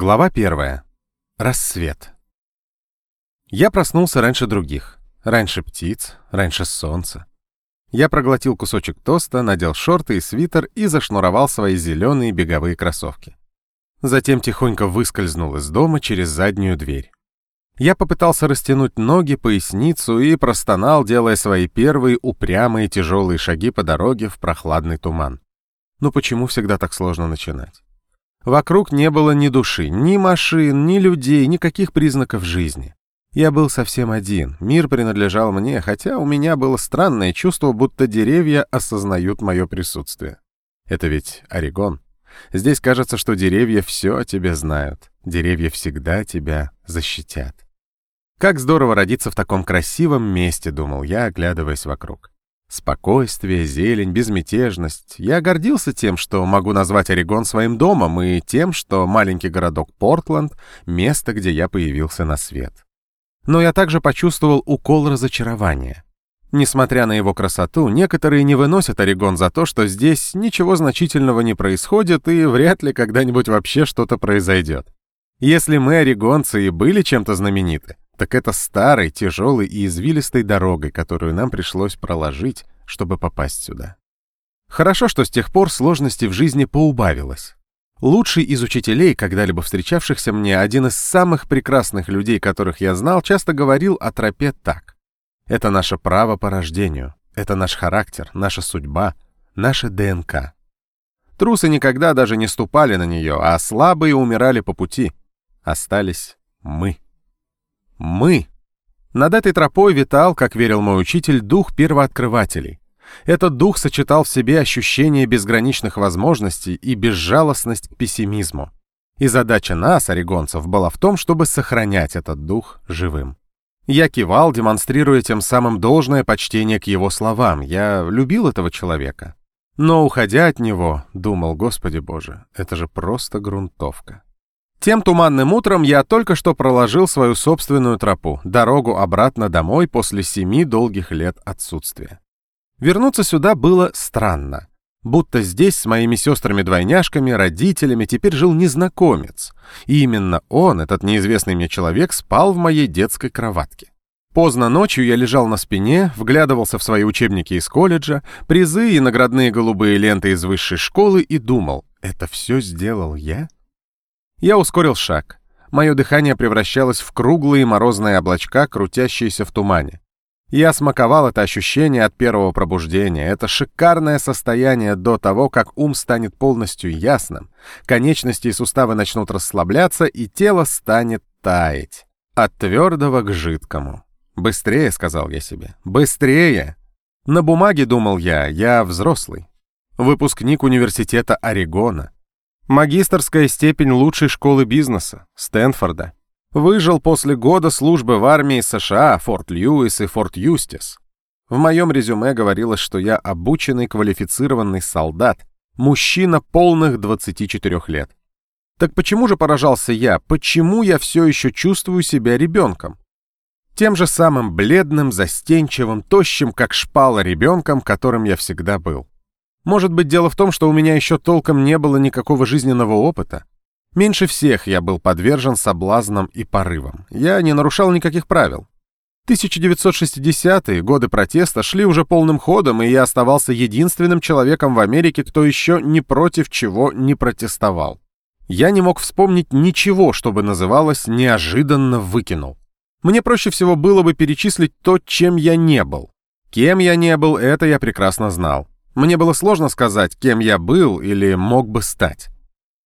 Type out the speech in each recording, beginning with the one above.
Глава первая. Рассвет. Я проснулся раньше других. Раньше птиц, раньше солнца. Я проглотил кусочек тоста, надел шорты и свитер и зашнуровал свои зеленые беговые кроссовки. Затем тихонько выскользнул из дома через заднюю дверь. Я попытался растянуть ноги, поясницу и простонал, делая свои первые упрямые тяжелые шаги по дороге в прохладный туман. Ну почему всегда так сложно начинать? Вокруг не было ни души, ни машин, ни людей, никаких признаков жизни. Я был совсем один, мир принадлежал мне, хотя у меня было странное чувство, будто деревья осознают мое присутствие. Это ведь Орегон. Здесь кажется, что деревья все о тебе знают. Деревья всегда тебя защитят. Как здорово родиться в таком красивом месте, думал я, оглядываясь вокруг. Спокойствие, зелень, безмятежность. Я гордился тем, что могу назвать Орегон своим домом, и тем, что маленький городок Портленд — место, где я появился на свет. Но я также почувствовал укол разочарования. Несмотря на его красоту, некоторые не выносят Орегон за то, что здесь ничего значительного не происходит и вряд ли когда-нибудь вообще что-то произойдет. Если мы, орегонцы, и были чем-то знамениты, так это старой, тяжелой и извилистой дорогой, которую нам пришлось проложить, чтобы попасть сюда. Хорошо, что с тех пор сложностей в жизни поубавилось. Лучший из учителей, когда-либо встречавшихся мне, один из самых прекрасных людей, которых я знал, часто говорил о тропе так. Это наше право по рождению, это наш характер, наша судьба, наша ДНК. Трусы никогда даже не ступали на нее, а слабые умирали по пути. Остались мы. Мы. Над этой тропой витал, как верил мой учитель, дух первооткрывателей. Этот дух сочетал в себе ощущение безграничных возможностей и безжалостность к пессимизму. И задача нас, орегонцев, была в том, чтобы сохранять этот дух живым. Я кивал, демонстрируя тем самым должное почтение к его словам. Я любил этого человека. Но, уходя от него, думал, Господи Боже, это же просто грунтовка. Тем туманным утром я только что проложил свою собственную тропу, дорогу обратно домой после семи долгих лет отсутствия. Вернуться сюда было странно. Будто здесь с моими сестрами-двойняшками, родителями теперь жил незнакомец. И именно он, этот неизвестный мне человек, спал в моей детской кроватке. Поздно ночью я лежал на спине, вглядывался в свои учебники из колледжа, призы и наградные голубые ленты из высшей школы и думал, это все сделал я? Я ускорил шаг. Мое дыхание превращалось в круглые морозные облачка, крутящиеся в тумане. Я смаковал это ощущение от первого пробуждения. Это шикарное состояние до того, как ум станет полностью ясным, конечности и суставы начнут расслабляться, и тело станет таять. От твердого к жидкому. «Быстрее», — сказал я себе, — «быстрее». На бумаге, думал я, я взрослый. Выпускник университета Орегона. Магистрская степень лучшей школы бизнеса, Стэнфорда. Выжил после года службы в армии США, Форт Льюис и Форт Юстис. В моем резюме говорилось, что я обученный квалифицированный солдат, мужчина полных 24 лет. Так почему же поражался я, почему я все еще чувствую себя ребенком? Тем же самым бледным, застенчивым, тощим, как шпала ребенком, которым я всегда был. Может быть, дело в том, что у меня еще толком не было никакого жизненного опыта. Меньше всех я был подвержен соблазнам и порывам. Я не нарушал никаких правил. 1960-е годы протеста шли уже полным ходом, и я оставался единственным человеком в Америке, кто еще ни против чего не протестовал. Я не мог вспомнить ничего, чтобы называлось «неожиданно выкинул». Мне проще всего было бы перечислить то, чем я не был. Кем я не был, это я прекрасно знал. Мне было сложно сказать, кем я был или мог бы стать.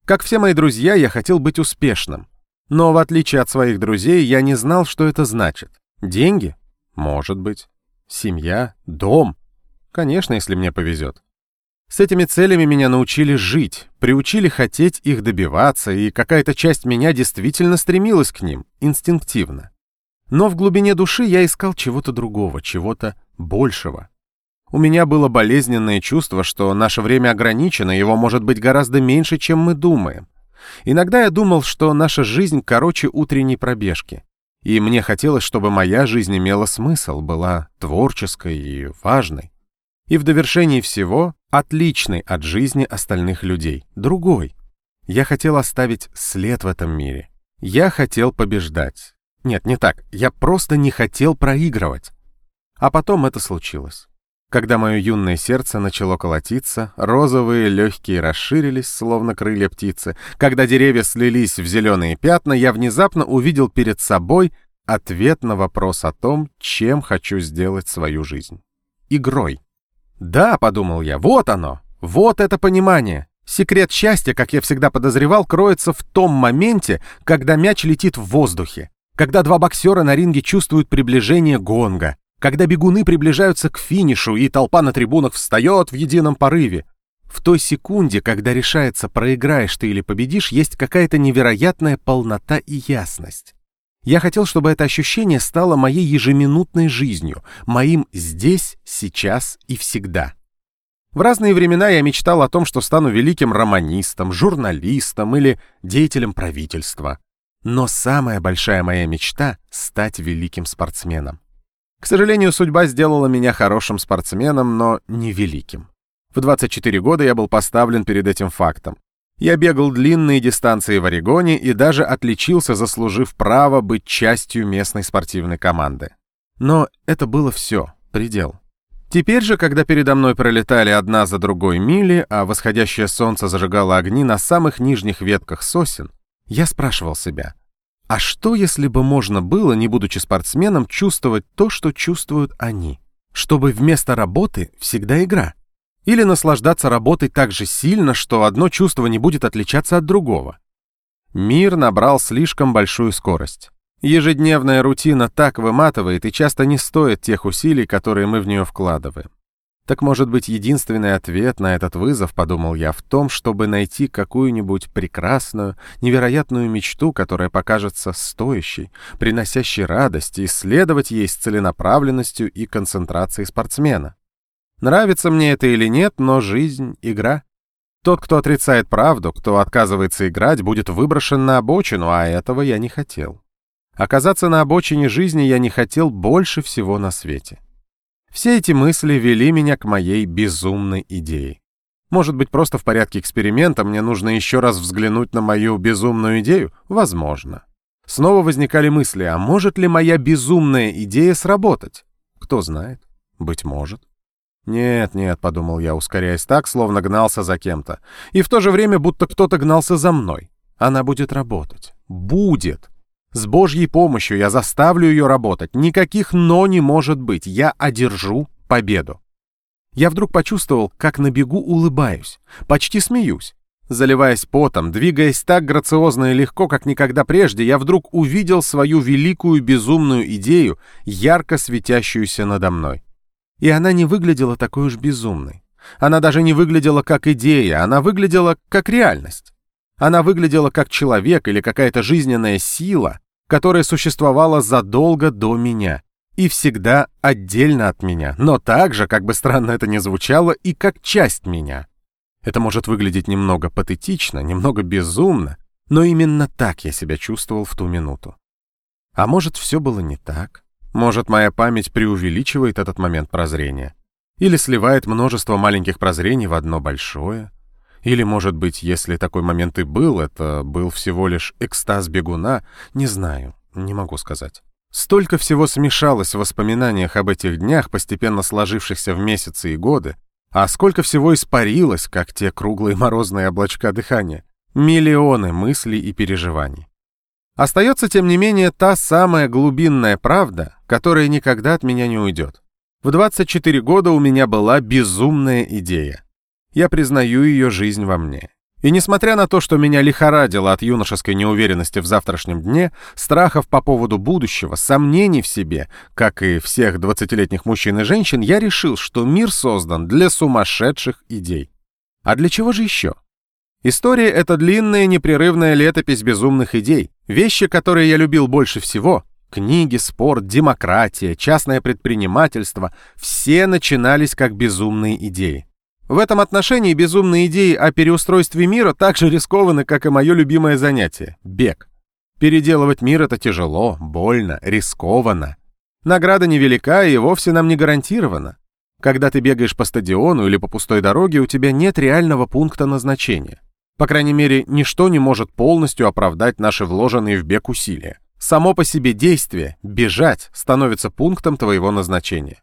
Как все мои друзья, я хотел быть успешным. Но в отличие от своих друзей, я не знал, что это значит. Деньги? Может быть. Семья? Дом? Конечно, если мне повезет. С этими целями меня научили жить, приучили хотеть их добиваться, и какая-то часть меня действительно стремилась к ним, инстинктивно. Но в глубине души я искал чего-то другого, чего-то большего. У меня было болезненное чувство, что наше время ограничено, его может быть гораздо меньше, чем мы думаем. Иногда я думал, что наша жизнь короче утренней пробежки. И мне хотелось, чтобы моя жизнь имела смысл, была творческой и важной. И в довершении всего отличной от жизни остальных людей, другой. Я хотел оставить след в этом мире. Я хотел побеждать. Нет, не так. Я просто не хотел проигрывать. А потом это случилось. Когда мое юное сердце начало колотиться, розовые легкие расширились, словно крылья птицы. Когда деревья слились в зеленые пятна, я внезапно увидел перед собой ответ на вопрос о том, чем хочу сделать свою жизнь. Игрой. «Да», — подумал я, — «вот оно, вот это понимание. Секрет счастья, как я всегда подозревал, кроется в том моменте, когда мяч летит в воздухе, когда два боксера на ринге чувствуют приближение гонга, когда бегуны приближаются к финишу, и толпа на трибунах встает в едином порыве. В той секунде, когда решается, проиграешь ты или победишь, есть какая-то невероятная полнота и ясность. Я хотел, чтобы это ощущение стало моей ежеминутной жизнью, моим здесь, сейчас и всегда. В разные времена я мечтал о том, что стану великим романистом, журналистом или деятелем правительства. Но самая большая моя мечта — стать великим спортсменом. К сожалению, судьба сделала меня хорошим спортсменом, но не великим. В 24 года я был поставлен перед этим фактом. Я бегал длинные дистанции в Орегоне и даже отличился, заслужив право быть частью местной спортивной команды. Но это было все, предел. Теперь же, когда передо мной пролетали одна за другой мили, а восходящее солнце зажигало огни на самых нижних ветках сосен, я спрашивал себя, а что, если бы можно было, не будучи спортсменом, чувствовать то, что чувствуют они? Чтобы вместо работы всегда игра. Или наслаждаться работой так же сильно, что одно чувство не будет отличаться от другого. Мир набрал слишком большую скорость. Ежедневная рутина так выматывает и часто не стоит тех усилий, которые мы в нее вкладываем. Так может быть, единственный ответ на этот вызов, подумал я, в том, чтобы найти какую-нибудь прекрасную, невероятную мечту, которая покажется стоящей, приносящей радость, и исследовать ей с целенаправленностью и концентрацией спортсмена. Нравится мне это или нет, но жизнь — игра. Тот, кто отрицает правду, кто отказывается играть, будет выброшен на обочину, а этого я не хотел. Оказаться на обочине жизни я не хотел больше всего на свете. Все эти мысли вели меня к моей безумной идее. Может быть, просто в порядке эксперимента мне нужно еще раз взглянуть на мою безумную идею? Возможно. Снова возникали мысли, а может ли моя безумная идея сработать? Кто знает. Быть может. «Нет, нет», — подумал я, ускоряясь так, словно гнался за кем-то. И в то же время, будто кто-то гнался за мной. Она будет работать. Будет. С Божьей помощью я заставлю ее работать. Никаких «но» не может быть. Я одержу победу. Я вдруг почувствовал, как на бегу улыбаюсь, почти смеюсь. Заливаясь потом, двигаясь так грациозно и легко, как никогда прежде, я вдруг увидел свою великую безумную идею, ярко светящуюся надо мной. И она не выглядела такой уж безумной. Она даже не выглядела как идея, она выглядела как реальность. Она выглядела как человек или какая-то жизненная сила, которая существовала задолго до меня и всегда отдельно от меня, но также, как бы странно это ни звучало, и как часть меня. Это может выглядеть немного патетично, немного безумно, но именно так я себя чувствовал в ту минуту. А может, все было не так? Может, моя память преувеличивает этот момент прозрения? Или сливает множество маленьких прозрений в одно большое? Или, может быть, если такой момент и был, это был всего лишь экстаз бегуна, не знаю, не могу сказать. Столько всего смешалось в воспоминаниях об этих днях, постепенно сложившихся в месяцы и годы, а сколько всего испарилось, как те круглые морозные облачка дыхания. Миллионы мыслей и переживаний. Остается, тем не менее, та самая глубинная правда, которая никогда от меня не уйдет. В 24 года у меня была безумная идея. Я признаю ее жизнь во мне. И несмотря на то, что меня лихорадило от юношеской неуверенности в завтрашнем дне, страхов по поводу будущего, сомнений в себе, как и всех 20-летних мужчин и женщин, я решил, что мир создан для сумасшедших идей. А для чего же еще? История — это длинная непрерывная летопись безумных идей, вещи, которые я любил больше всего — книги, спорт, демократия, частное предпринимательство — все начинались как безумные идеи. В этом отношении безумные идеи о переустройстве мира так же рискованы, как и мое любимое занятие — бег. Переделывать мир — это тяжело, больно, рискованно. Награда невелика и вовсе нам не гарантирована. Когда ты бегаешь по стадиону или по пустой дороге, у тебя нет реального пункта назначения. По крайней мере, ничто не может полностью оправдать наши вложенные в бег усилия. Само по себе действие, бежать, становится пунктом твоего назначения.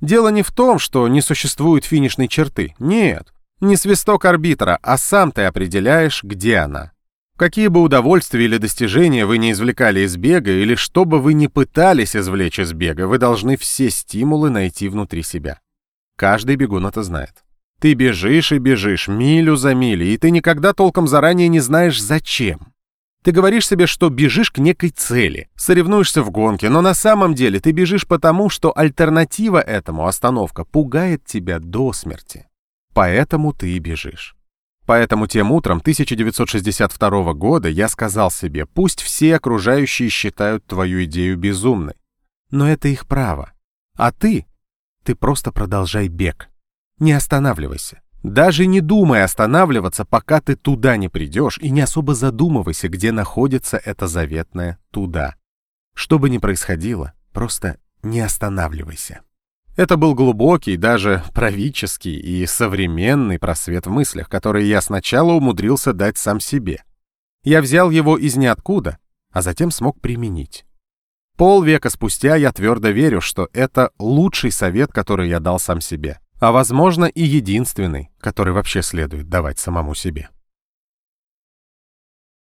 Дело не в том, что не существует финишной черты. Нет, не свисток арбитра, а сам ты определяешь, где она. Какие бы удовольствия или достижения вы не извлекали из бега, или что бы вы ни пытались извлечь из бега, вы должны все стимулы найти внутри себя. Каждый бегун это знает. Ты бежишь и бежишь, милю за милей, и ты никогда толком заранее не знаешь, зачем. Ты говоришь себе, что бежишь к некой цели, соревнуешься в гонке, но на самом деле ты бежишь потому, что альтернатива этому, остановка, пугает тебя до смерти. Поэтому ты и бежишь. Поэтому тем утром 1962 года я сказал себе, пусть все окружающие считают твою идею безумной. Но это их право. А ты? Ты просто продолжай бег. Не останавливайся. Даже не думай останавливаться, пока ты туда не придешь, и не особо задумывайся, где находится это заветное «туда». Что бы ни происходило, просто не останавливайся. Это был глубокий, даже правительский и современный просвет в мыслях, который я сначала умудрился дать сам себе. Я взял его из ниоткуда, а затем смог применить. Полвека спустя я твердо верю, что это лучший совет, который я дал сам себе а возможно и единственный, который вообще следует давать самому себе.